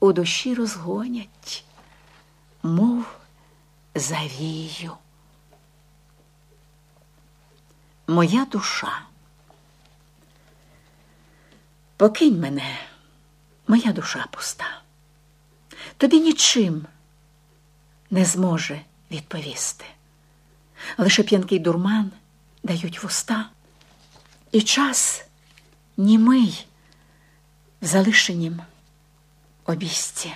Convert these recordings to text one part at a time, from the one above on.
у душі розгонять, мов завію. Моя душа. Покинь мене, моя душа пуста. Тобі нічим не зможе відповісти. Лише п'янкий дурман дають вуста, і час німий в залишенім обійсті.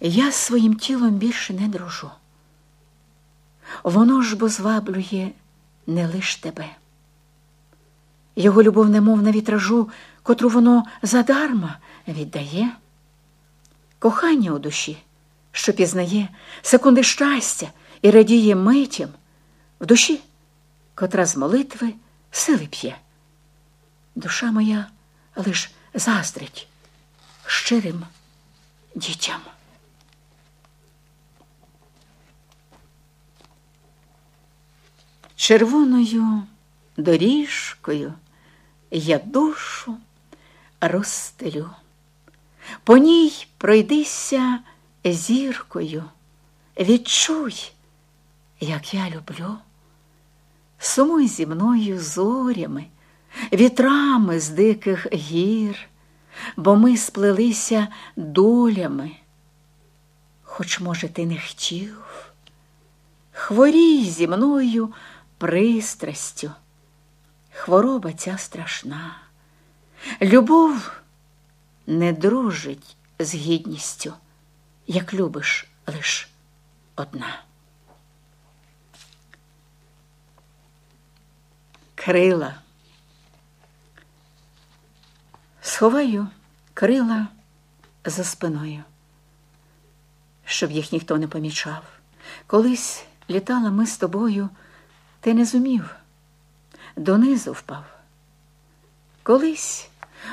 Я своїм тілом більше не дружу. Воно ж бо зваблює не лиш тебе. Його любов, немов на вітражу, котру воно задарма віддає, кохання у душі, що пізнає секунди щастя і радіє митям, в душі, котра з молитви сили п'є. Душа моя лиш заздрить щирим дітям. Червоною доріжкою я душу розстелю, по ній пройдися зіркою, відчуй, як я люблю, сумуй зі мною зорями, вітрами з диких гір, бо ми сплелися долями, хоч, може, ти не хотів, хворій зі мною пристрастю, хвороба ця страшна, любов не дружить з гідністю, як любиш лиш одна. Крила. Сховаю крила за спиною, щоб їх ніхто не помічав. Колись літала ми з тобою, ти не зумів, донизу впав. Колись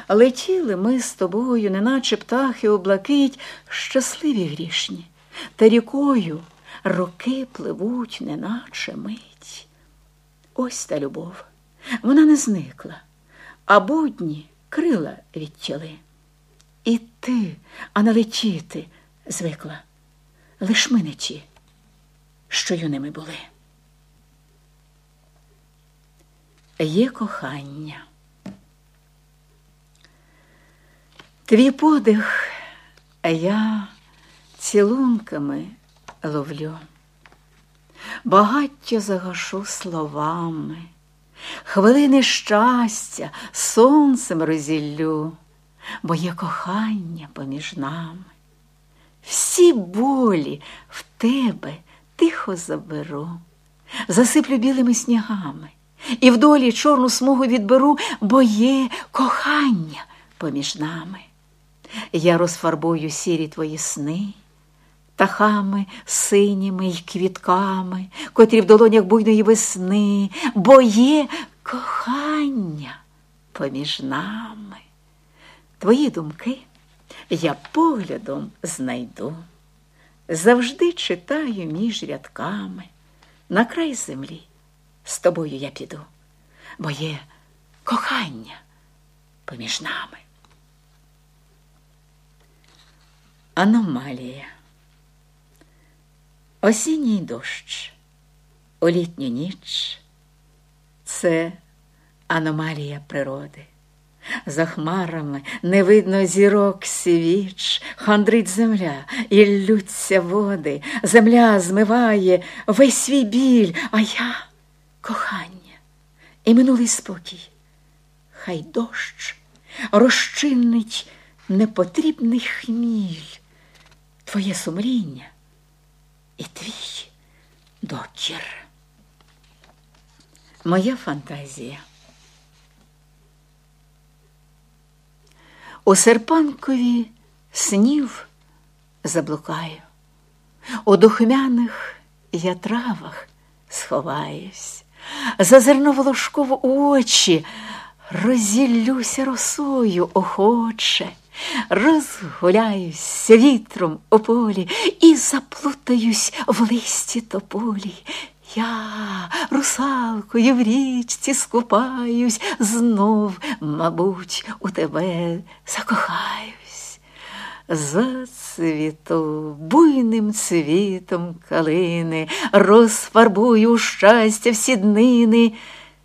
летіли ми з тобою, неначе птахи у блакить, щасливі грішні, та рікою роки пливуть, неначе мить. Ось та любов, вона не зникла, а будні крила відтяли. І ти, а не летіти звикла, лиш ми не ті, що юними були. Є кохання. Твій подих, я цілунками ловлю, багаття загашу словами, хвилини щастя сонцем розіллю, бо є кохання поміж нами. Всі болі в тебе тихо заберу, засиплю білими снігами, і в долі чорну смугу відберу, бо є кохання поміж нами. Я розфарбую сірі твої сни, птахами синіми й квітками, котрі в долонях буйної весни, бо є кохання поміж нами. Твої думки я поглядом знайду, завжди читаю між рядками, на край землі з тобою я піду, бо є кохання поміж нами. Аномалія. Осінній дощ у літню ніч. Це аномалія природи. За хмарами не видно зірок свіч, хандрить земля і ллються води, земля змиває весь свій біль, а я кохання і минулий спокій. Хай дощ розчинить непотрібний хміль, твоє сумління і твій докір. Моя фантазія. У серпанкові снів заблукаю, у духмяних я травах сховаюсь, зазирну волошково очі, розіллюся росою охоче, розгуляюсь вітром у полі і заплутаюсь в листі тополі. Я русалкою в річці скупаюсь, знов, мабуть, у тебе закохаюсь. Зацвіту буйним цвітом калини, розфарбую щастя всі днини.